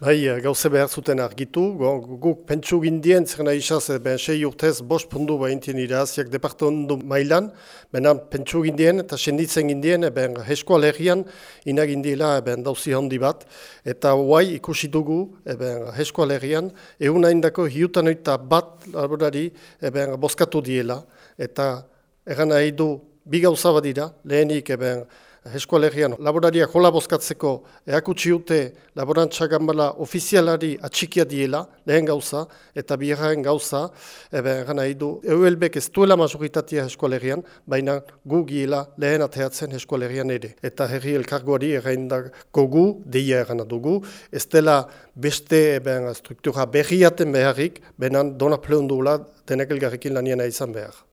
Bai, gauze behar zuten argitu, guk pentsu gindien, zer nahi isaz, ben sei urtez, bost pundu behintien iraziak departamentu mailan, benan pentsu gindien eta senditzen gindien, ben heskoa lehian, inagindiela ben dauzi handi bat, eta guai ikusi dugu, ben heskoa lehian, egun haindako hiutan oita bat laborari, ben boskatu diela, eta egan nahi du, bi gauza badira, lehenik, ben, eskualegian laboraria jola bozkatzeko eakutsi dute laborantza gambala ofizialari atxikia diela, lehen gauza, eta biharren gauza, ebe, gana idu, EULBek ez duela majoritatea eskualegian, baina gu giela lehen ateatzen eskualegian ere. Eta herri elkargoari erraindako gu, deia erana dugu, ez dela beste eben, struktura berriaten beharrik, benan dona pleondula denak elgarrekin laniena izan behar.